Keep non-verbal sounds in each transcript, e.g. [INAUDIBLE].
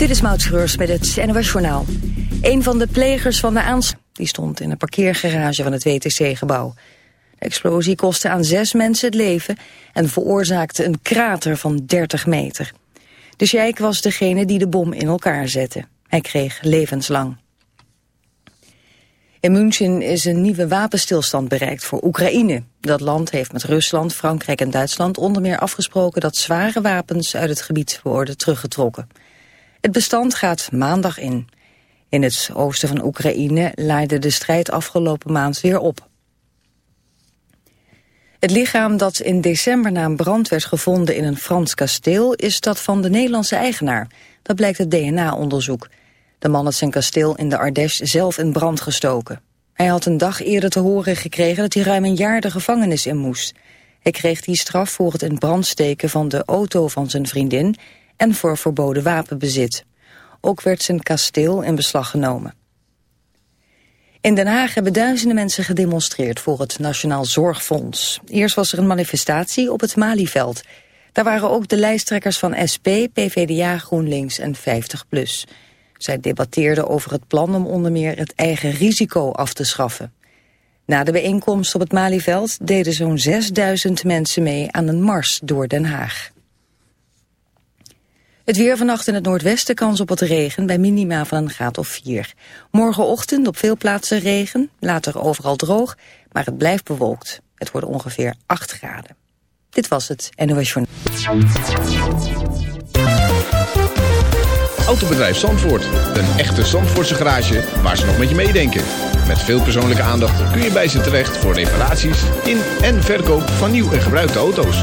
Dit is Maud met het NOS Journaal. Een van de plegers van de aanslag die stond in een parkeergarage van het WTC-gebouw. De explosie kostte aan zes mensen het leven en veroorzaakte een krater van 30 meter. De sheik was degene die de bom in elkaar zette. Hij kreeg levenslang. In München is een nieuwe wapenstilstand bereikt voor Oekraïne. Dat land heeft met Rusland, Frankrijk en Duitsland onder meer afgesproken dat zware wapens uit het gebied worden teruggetrokken. Het bestand gaat maandag in. In het oosten van Oekraïne leidde de strijd afgelopen maand weer op. Het lichaam dat in december na een brand werd gevonden in een Frans kasteel... is dat van de Nederlandse eigenaar. Dat blijkt het DNA-onderzoek. De man had zijn kasteel in de Ardèche zelf in brand gestoken. Hij had een dag eerder te horen gekregen dat hij ruim een jaar de gevangenis in moest. Hij kreeg die straf voor het in brand steken van de auto van zijn vriendin... en voor verboden wapenbezit. Ook werd zijn kasteel in beslag genomen. In Den Haag hebben duizenden mensen gedemonstreerd voor het Nationaal Zorgfonds. Eerst was er een manifestatie op het Malieveld. Daar waren ook de lijsttrekkers van SP, PVDA, GroenLinks en 50PLUS. Zij debatteerden over het plan om onder meer het eigen risico af te schaffen. Na de bijeenkomst op het Malieveld deden zo'n 6000 mensen mee aan een mars door Den Haag. Het weer vannacht in het noordwesten kans op wat regen bij minima van een graad of 4. Morgenochtend op veel plaatsen regen, later overal droog, maar het blijft bewolkt. Het wordt ongeveer 8 graden. Dit was het NOS Autobedrijf Zandvoort. Een echte Zandvoortse garage waar ze nog met je meedenken. Met veel persoonlijke aandacht kun je bij ze terecht voor reparaties in en verkoop van nieuw en gebruikte auto's.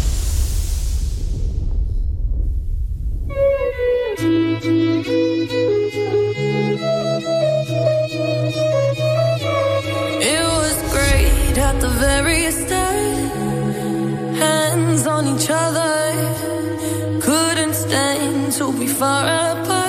Far apart.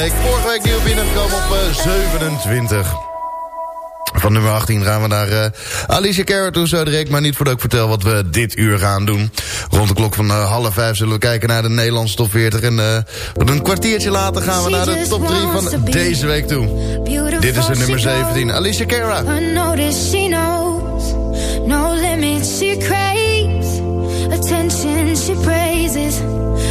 week. Vorige week nieuw binnengekomen op eh, 27. Van nummer 18 gaan we naar eh, Alicia Carrot toe zo direct. Maar niet voordat ik vertel wat we dit uur gaan doen. Rond de klok van eh, half vijf zullen we kijken naar de Nederlandse top 40. En een kwartiertje later gaan we naar de top 3 van deze week toe. Dit is de nummer 17, Alicia Cara.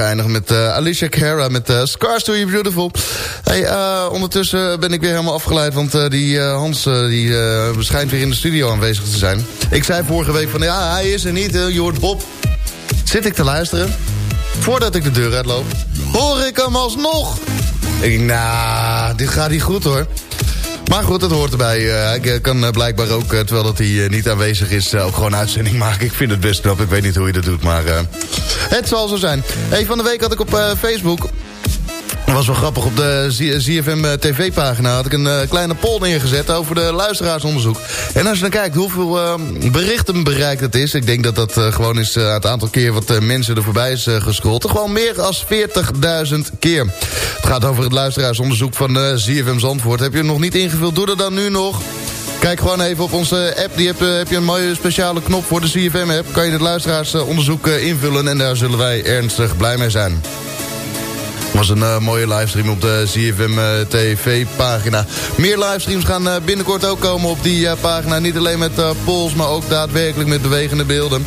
geëindigd met eh, Alicia Cara met uh, Scars to You Beautiful. Hey, eh, ondertussen ben ik weer helemaal afgeleid, want die Hans die, schijnt weer in de studio aanwezig te zijn. Ik zei vorige week van ja, hij is er niet, je hoort Bob. Zit ik te luisteren? Voordat ik de deur uitloop, hoor ik hem alsnog. Ik denk, nou, dit gaat niet goed hoor. Maar goed, het hoort erbij. Eh, hij kan eh, blijkbaar ook, eh, terwijl dat hij niet aanwezig is... ook gewoon uitzending [LAUGHS] maken. Ik vind het best knap. Ik weet niet hoe je dat doet, maar het zal zo zijn. Hey, van de week had ik op Facebook... Dat was wel grappig. Op de ZFM eh, TV-pagina had ik een eh, kleine poll neergezet over de luisteraarsonderzoek. En als je dan kijkt hoeveel eh, berichten bereikt het is... ik denk dat dat eh, gewoon is het aantal keer wat mensen er voorbij is gescrolld. Gewoon meer dan 40.000 keer. Het gaat over het luisteraarsonderzoek van ZFM Zandvoort. Heb je nog niet ingevuld? Doe dat dan nu nog. Kijk gewoon even op onze app. Die heb, heb je een mooie speciale knop voor de CFM-app. Kan je het luisteraarsonderzoek invullen. En daar zullen wij ernstig blij mee zijn. Was een eh, mooie livestream op de CFM eh, TV-pagina. Meer livestreams gaan eh, binnenkort ook komen op die pagina. Niet alleen met polls, maar ook daadwerkelijk met bewegende beelden.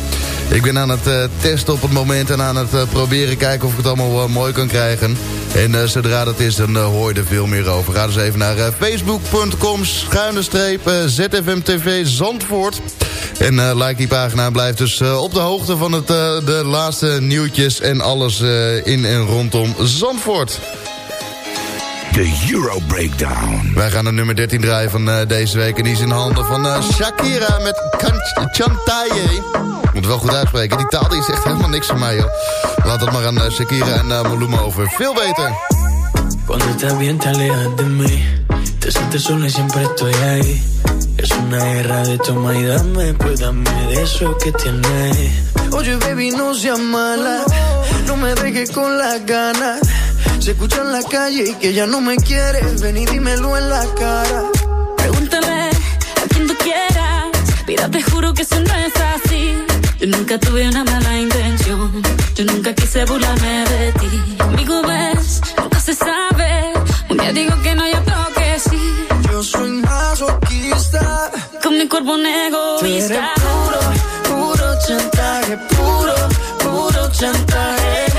Ik ben aan het eh, testen op het moment en aan het eh, proberen kijken of ik het allemaal eh, mooi kan krijgen. En zodra dat is, dan hoor je er veel meer over. Ga dus even naar facebook.com schuine streep ZFMTV Zandvoort. En like die pagina en blijf dus op de hoogte van het, de laatste nieuwtjes en alles in en rondom Zandvoort. De Euro Breakdown. Wij gaan de nummer 13 draaien van eh, deze week. En die is in handen van eh, Shakira met Chantaye. Ik moet het wel goed uitspreken. Die taal die is echt helemaal niks voor mij, joh. Laat dat maar aan eh, Shakira en uh, Maluma over. Veel beter. Cuando estás bien te alejas de mí Te sientes sola y siempre estoy ahí Es una guerra de toma y dame Pues dame de eso que tienes Oye baby no seas mala No me dejes con las ganas Se escucha en la calle y que ya no me quieres Ven y dímelo en la cara Pregúntale a quien tú quieras. Mira, te juro que eso no es así. Yo nunca tuve una mala intención. Yo nunca quise burlarme de ti. Amigo, ves, nunca se sabe. Un día digo que no, y otro que sí. Yo soy masoquista Con mi cuerpo un Tú eres egoísta. puro, puro chantaje Puro, puro chantaje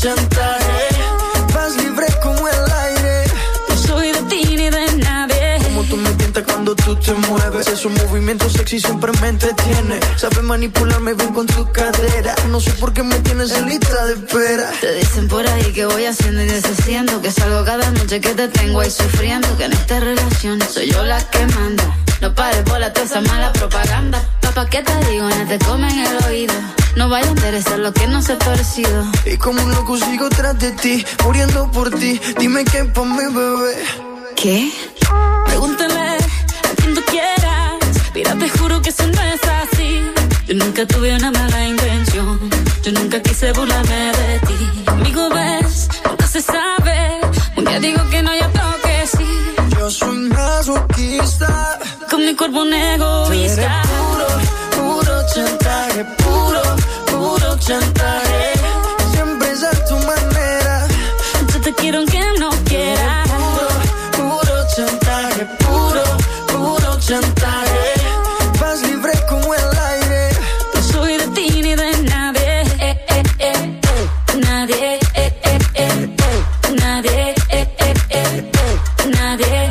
chantaje. Vas libre como el aire. No soy de ti ni de nadie. Como tú me tientas cuando tú te mueves. Esos movimientos sexy siempre me entretiene. Sabes manipularme bien con tu cadera. No sé por qué me tienes en lista de espera. Te dicen por ahí que voy haciendo y deshaciendo Que salgo cada noche que te tengo ahí sufriendo Que en esta relación soy yo la que manda No pares por la toda esa mala propaganda Papá, ¿qué te digo? No te comen el oído No vaya a interesar lo que no se ha torcido. Y como un loco sigo tras de ti, muriendo por ti. Dime qué pa' mi bebé. ¿Qué? Pregúntale a quien tú quieras. Mira, te juro que eso no es así. Yo nunca tuve una mala intención. Yo nunca quise burlarme de ti. Amigo, ves, nunca se sabe. Un día digo que no, y otro que sí. Yo soy masoquista. Con mi cuerpo un Tú eres egoísta puro, puro chantaje, chantaje. Siempre es a tu manera. Yo te quiero aunque no quieras Puro, puro chantaje, puro, puro chantaje. Vas libre como el aire. No soy de ti ni de nadie eh, eh, eh, eh. Nadie eh, eh. Nadie. Nadie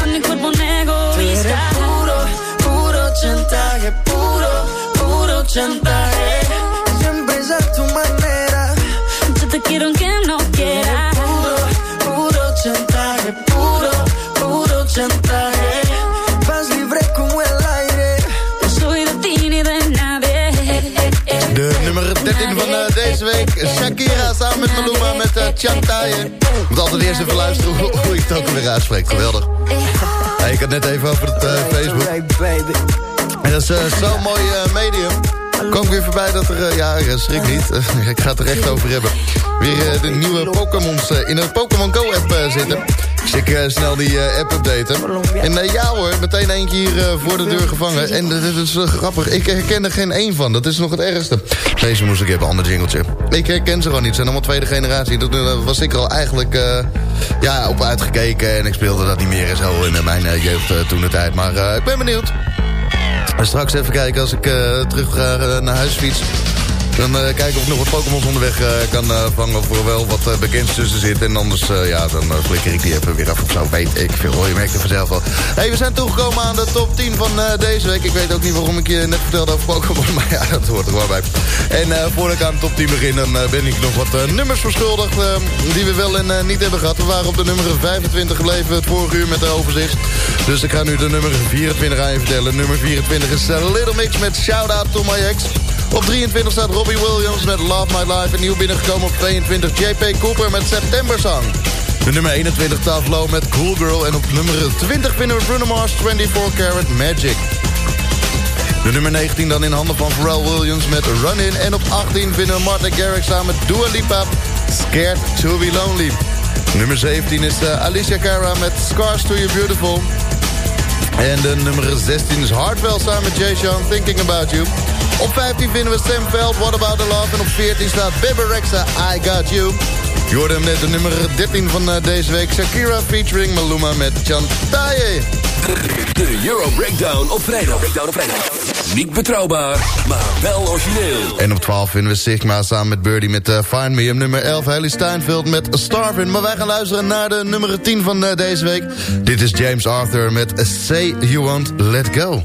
Con mi cuerpo un egoísta puro, puro chantaje, puro, puro chantaje. Samen met Maluma met uh, Chantaye. Moet altijd eerst even luisteren hoe, hoe je het ook weer uitspreekt. Geweldig. Hey, ik had net even over het eh, Facebook. En dat is eh, zo'n mooi eh, medium. Kom ik weer voorbij dat er, eh, ja, eh, schrik niet. [LAUGHS] ik ga het er echt over hebben. Weer eh, de nieuwe Pokémons eh, in de Pokémon Go app eh, zitten. Dus ik eh, snel die eh, app updaten. En eh, ja hoor, meteen eentje hier voor de deur gevangen. En dat is grappig, ik herken er geen één van. Dat is nog het ergste. Deze moest ik hebben, ander jingeltje. Ik herken ze gewoon niet, ze zijn allemaal tweede generatie. Dat eh, was ik er al eigenlijk ja, op uitgekeken. En ik speelde dat niet meer en zo in mijn jeugd toen de tijd. Maar ik ben benieuwd. En straks even kijken als ik terug ga naar huis fiets. Dan eh, kijken of ik nog wat Pokémons onderweg eh, kan eh, vangen... of er wel wat bekends tussen zit. En anders, ja, dan flikker ik die even weer af of zo. Weet ik veel, hoor. Je merkt het vanzelf wel. hey, we zijn toegekomen aan de top 10 van deze week. Ik weet ook niet waarom ik je net vertelde over Pokémon. [LAUGHS] Maar ja, dat hoort er wel bij. En voordat ik aan de top 10 begin... dan ben ik nog wat nummers verschuldigd... die we wel en niet hebben gehad. We waren op de nummer 25 gebleven het vorige uur met de overzicht. Dus ik ga nu de nummer 24 aan je vertellen. Nummer 24 is Little Mix met Shout Out To My Ex. Op 23 staat Robbie Williams met Love My Life. En nieuw binnengekomen op 22 JP Cooper met September Song. De nummer 21 Tavlo met Cool Girl. En op nummer 20 vinden we Bruno Mars 24 Karat Magic. De nummer 19 dan in handen van Pharrell Williams met Run In. En op 18 vinden we Martin Garrix samen met Dua Lipa. Scared to be Lonely. Nummer 17 is uh, Alicia Cara met Scars to You Beautiful. En de nummer 16 is Hardwell samen met Jay Sean, Thinking About You. Op 15 vinden we Sam Veld, What About The Love. En op 14 staat Bebe Rexha, I Got You. Je hoorde hem net de nummer 13 van uh, deze week. Shakira featuring Maluma met Chantaye. De Euro Breakdown op vrijdag. Breakdown op vrijdag. Niet betrouwbaar, maar wel origineel. En op 12 vinden we Sigma samen met Birdie met uh, Find Me. En nummer 11 Haley Steinfeld met Starvin. Maar wij gaan luisteren naar de nummer 10 van uh, deze week. Dit is James Arthur met Say You Won't Let Go.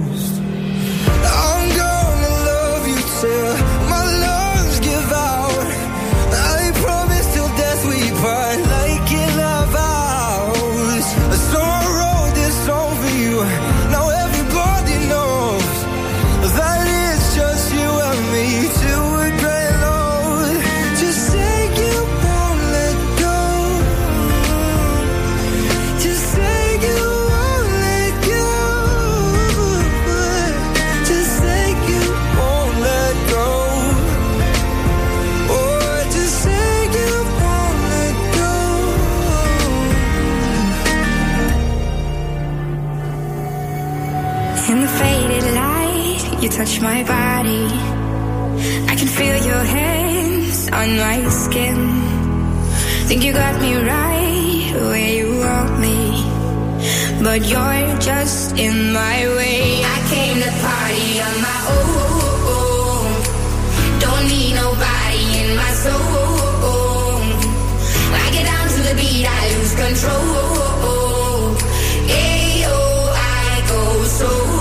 My body. I can feel your hands on my skin. Think you got me right where you want me. but you're just in my way. I came to party on my own. Don't need nobody in my soul. I get down to the beat, I lose control. Ayo, I go so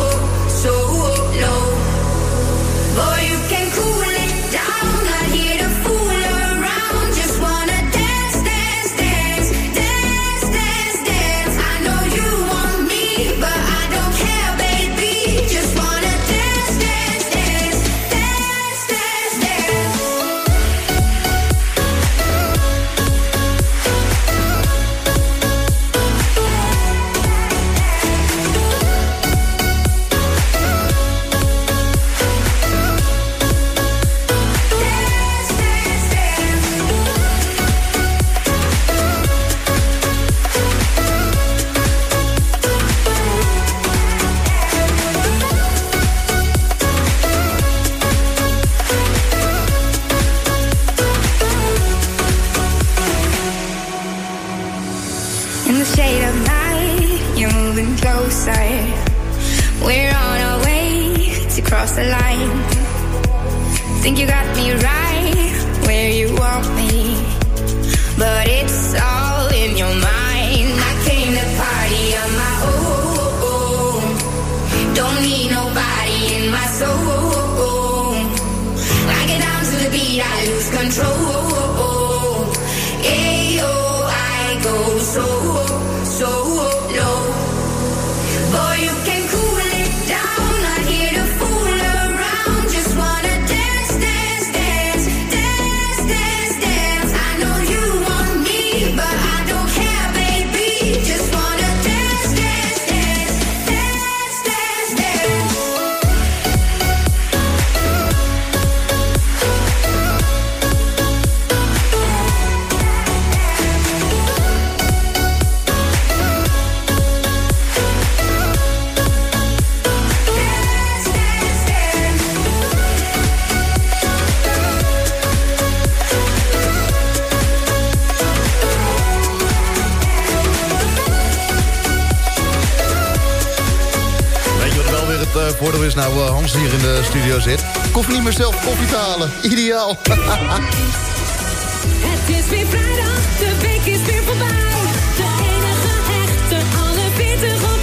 Hans hier in de studio zit. Koffie niet meer zelf koffie te halen. Ideaal. [LAUGHS] Het is weer vrijdag, de week is weer voorbij. De enige echte, alle 40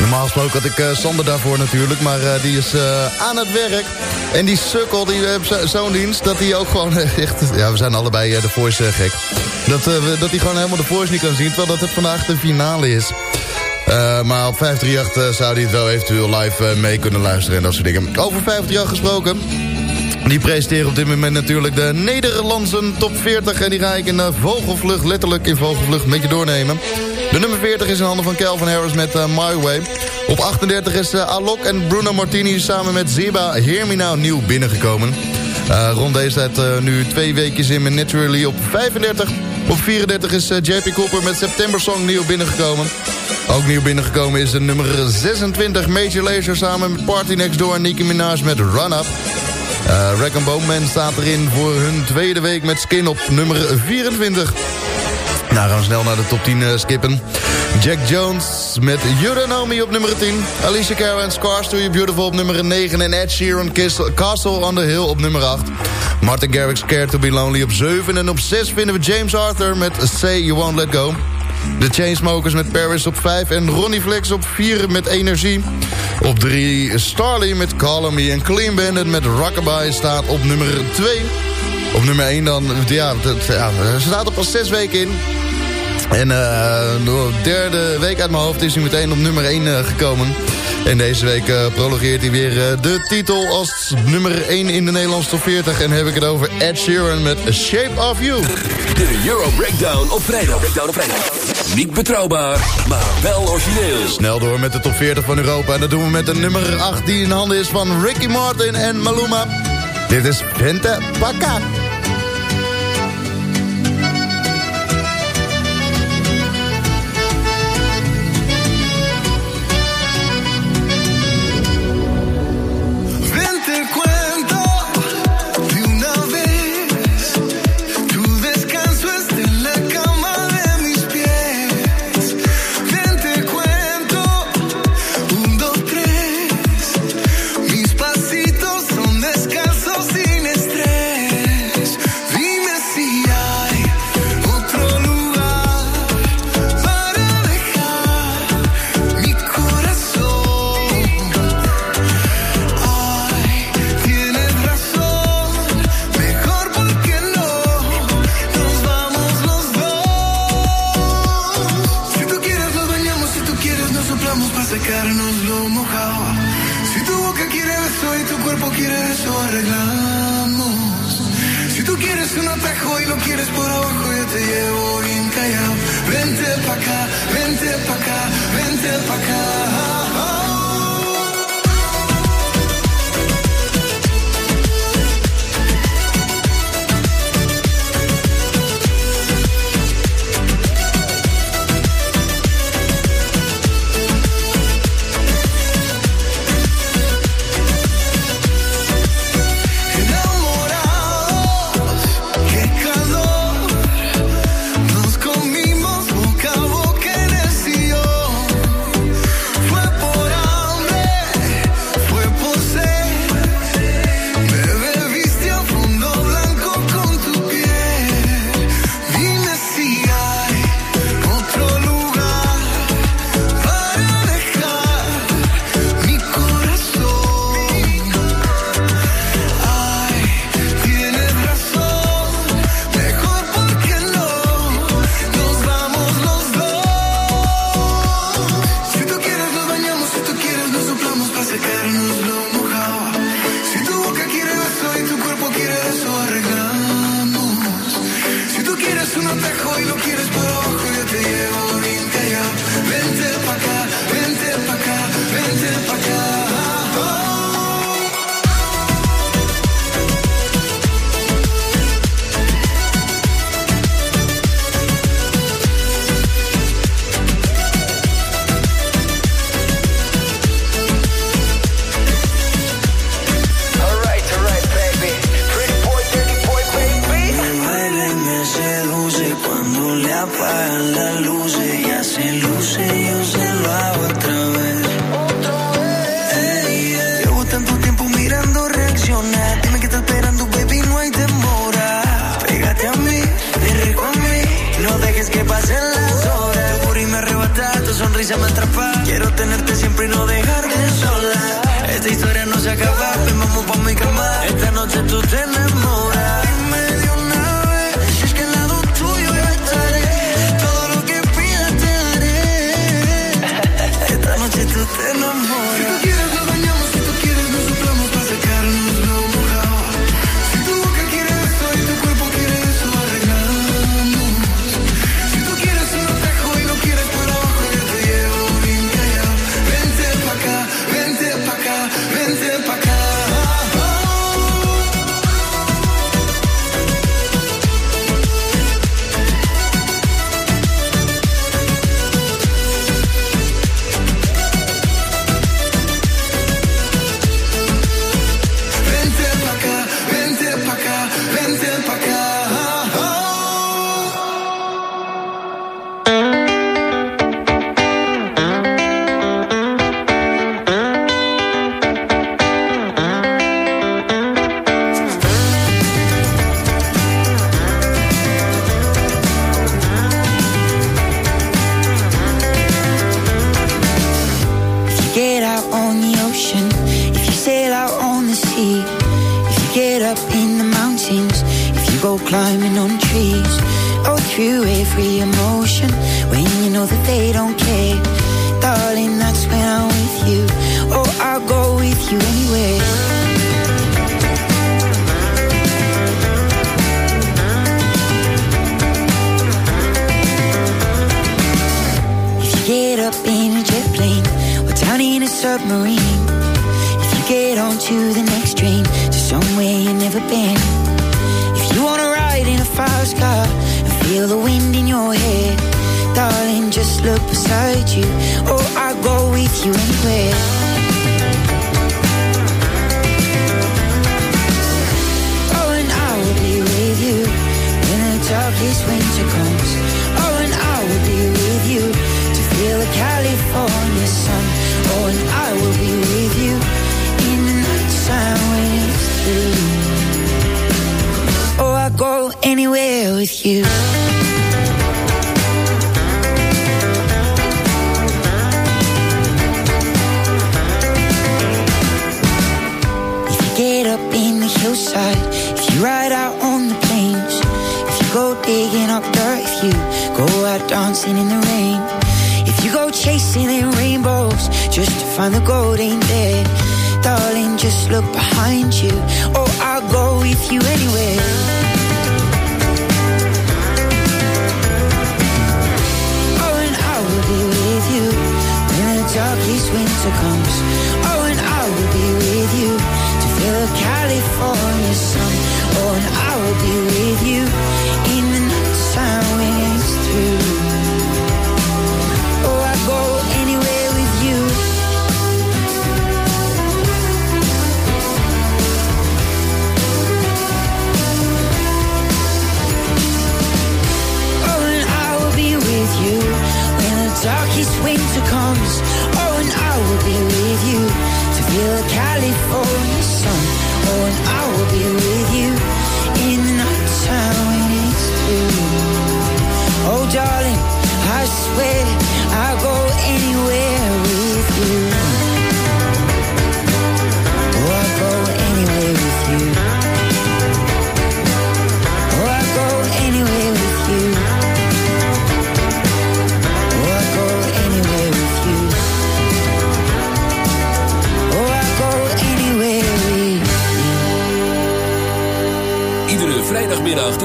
Normaal gesproken had ik eh, Sander daarvoor natuurlijk. Maar eh, die is eh, aan het werk. En die sukkel, die heeft zo- zo'n dienst... dat hij ook gewoon [LAUGHS] echt... Ja, we zijn allebei de Voice gek. Dat, we- dat hij gewoon helemaal de Voice niet kan zien... terwijl dat het vandaag de finale is. Maar op 538 eh, zou hij het wel eventueel live mee kunnen luisteren en dat soort dingen. Over 538 gesproken. Die presenteren op dit moment natuurlijk de Nederlandse top 40. En die ga ik in vogelvlucht, letterlijk in vogelvlucht, met je doornemen. De nummer 40 is in handen van Calvin Harris met eh, My Way. Op 38 is eh, Alok en Bruno Martini samen met Me Now nieuw binnengekomen. Eh, rond deze tijd nu twee weekjes in met Naturally op 35. Op 34 is JP Cooper met September Song nieuw binnengekomen. Ook nieuw binnengekomen is de nummer 26 Major Lazer samen met Party Next Door en Nicki Minaj met Run Up. Uh, Rack Bowman staat erin voor hun tweede week met Skin op nummer 24. Nou, gaan we snel naar de top 10 eh, skippen. Jack Jones met Me op nummer 10. Alicia Cara en Scars To You Beautiful op nummer 9. En Ed Sheeran Castle on the Hill op nummer 8. Martin Garrix Scared To Be Lonely op 7. En op 6 vinden we James Arthur met Say You Won't Let Go. De Chainsmokers met Paris op 5 en Ronnie Flex op 4 met Energie. Op 3 Starly met Call Me en Clean Bandit met Rockabye staat op nummer 2. Op nummer 1 dan, ja, het, ja ze staat er pas 6 weken in. En eh, de derde week uit mijn hoofd is hij meteen op nummer 1 eh, gekomen. En deze week eh, prologeert hij weer de titel als nummer 1 in de Nederlandse top 40. En heb ik het over Ed Sheeran met A Shape of You. De Euro Breakdown op vrijdag. Breakdown op vrijdag. Niet betrouwbaar, maar wel origineel. Snel door met de top 40 van Europa. En dat doen we met de nummer 8 die in handen is van Ricky Martin en Maluma. Dit is Vente Baka. just look behind you. Or I'll go with you anywhere Oh, and I will be with you when the darkest winter comes.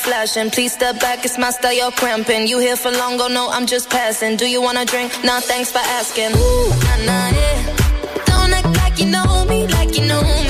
flashing. Please step back, it's my style, you're cramping. You here for long, oh no, I'm just passing. Do you wanna drink? Nah, thanks for asking. Ooh, nah, nah, yeah. Don't act like you know me, like you know me.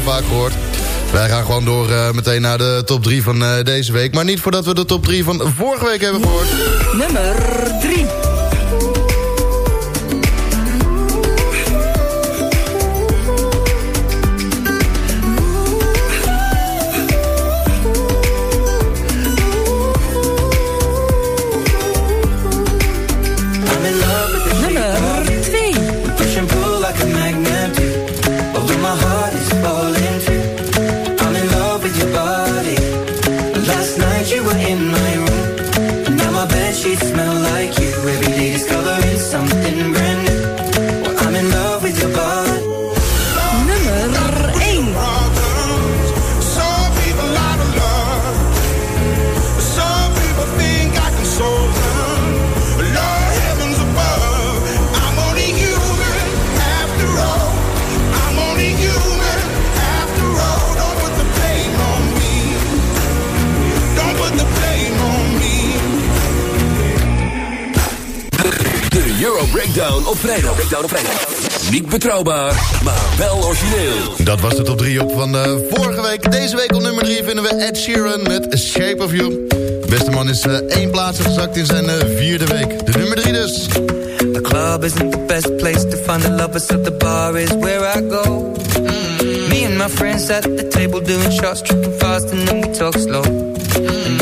vaak gehoord. Wij gaan gewoon door uh, meteen naar de top 3 van uh, deze week. Maar niet voordat we de top 3 van vorige week hebben gehoord. Nummer 3. op vrijdag. Breakdown op vrijdag. Niet betrouwbaar, maar wel origineel. Dat was de top 3 op van de vorige week. Deze week op nummer 3 vinden we Ed Sheeran met A Shape of You. Beste man is uh, één plaats gezakt in zijn uh, vierde week. De nummer 3 dus. The club isn't the best place to find the lovers of the bar is where I go. Mm. Me and my friends at the table doing shots, tripping fast and then we talk slow. Mm.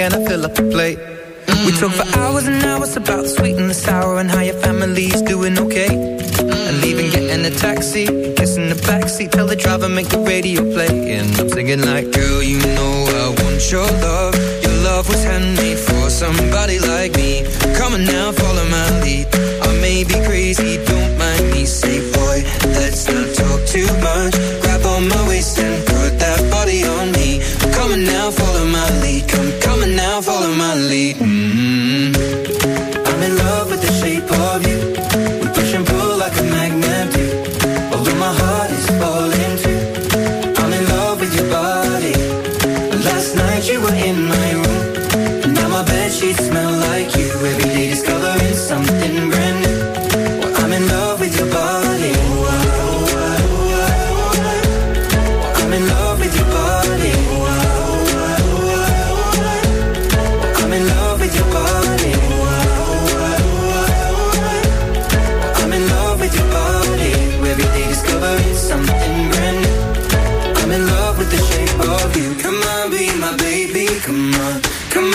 and I fill up the plate. We talk for hours and hours about the sweet and the sour and how your family's doing okay. And leaving, getting a taxi, kissing the backseat, tell the driver make the radio play. And I'm singing like, girl, you know I want your love. Your love was handmade for somebody like me. Come on now,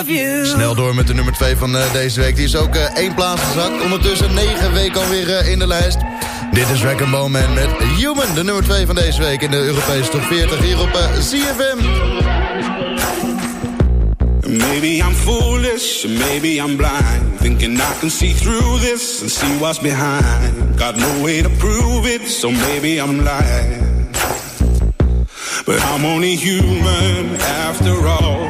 shape of you. Snel door met de nummer 2 van eh, deze week. Die is ook eh, één plaats gezakt. Ondertussen negen weken alweer eh, in de lijst. Dit is Rack Man met Human, de nummer 2 van deze week in de Europese top 40 hier op CFM. Maybe I'm foolish, maybe I'm blind. Thinking I can see through this and see what's behind. Got no way to prove it, so maybe I'm lying. But I'm only human after all.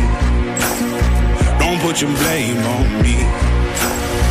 Put your blame on me.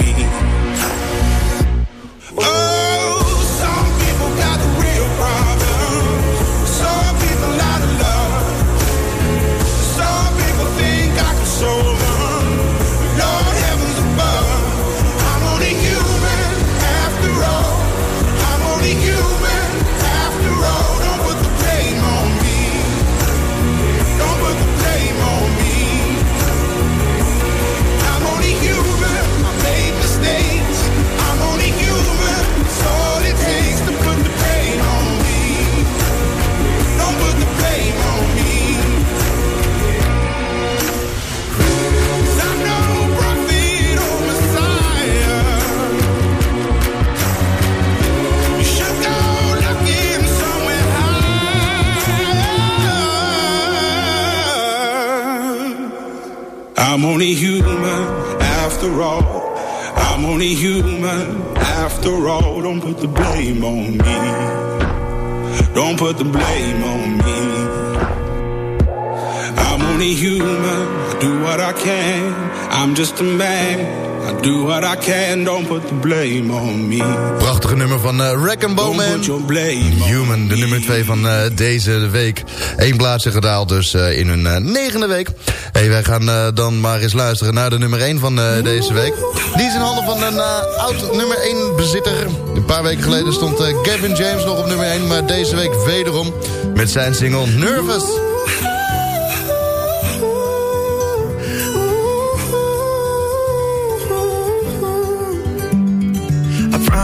I'm only human after all. I'm only human after all. Don't put the blame on me. Don't put the blame on me. I'm only human. Do what I can. I'm just a man. I do what I can. Don't put the blame on me. Prachtige nummer van uh, Rack and Bowman. Don't put your blame Human, de nummer 2 van uh, deze week. Eén plaatsje gedaald dus uh, in hun uh, negende week. Hey, wij gaan dan maar eens luisteren naar de nummer 1 van deze week. Die is in handen van een oud nummer 1 bezitter. Een paar weken geleden stond Gavin James nog op nummer 1. Maar deze week wederom met zijn single Nervous.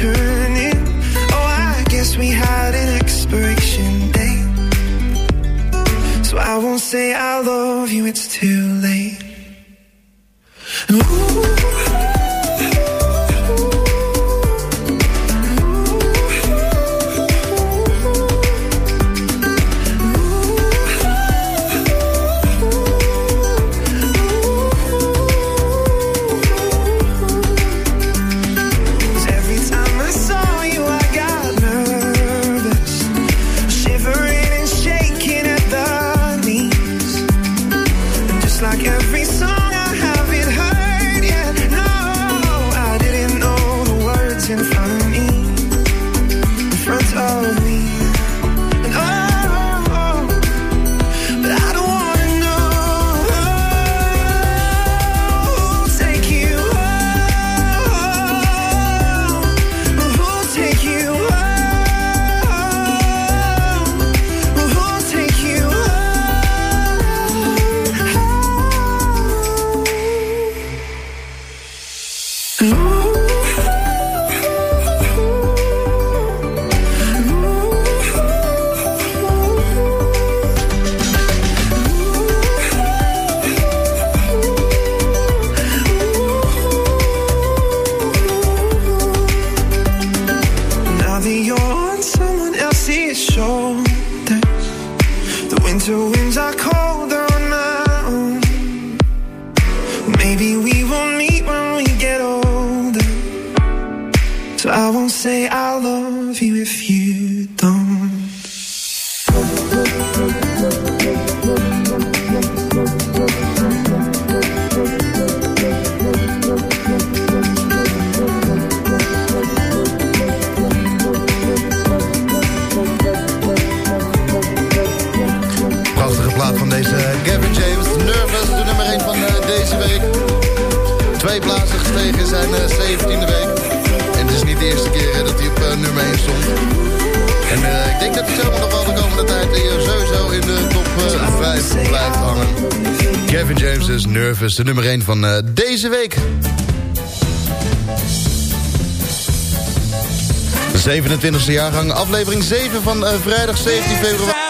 turning. Oh, I guess we had an expiration date. So I won't say I love you, it's too late. Gavin James is Nervous, de nummer 1 van uh, deze week. De 27e jaargang, aflevering 7 van uh, vrijdag 17 februari.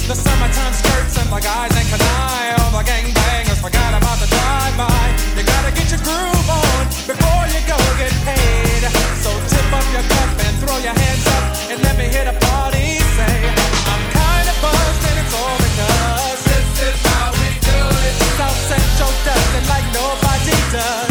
The summertime skirts and the guys ain't canine. All the gangbangers forgot about the drive-by. You gotta get your groove on before you go get paid. So tip up your cup and throw your hands up and let me hear the party say, I'm kinda buzzed and it's all because this is how we do it. South Central does it like nobody does.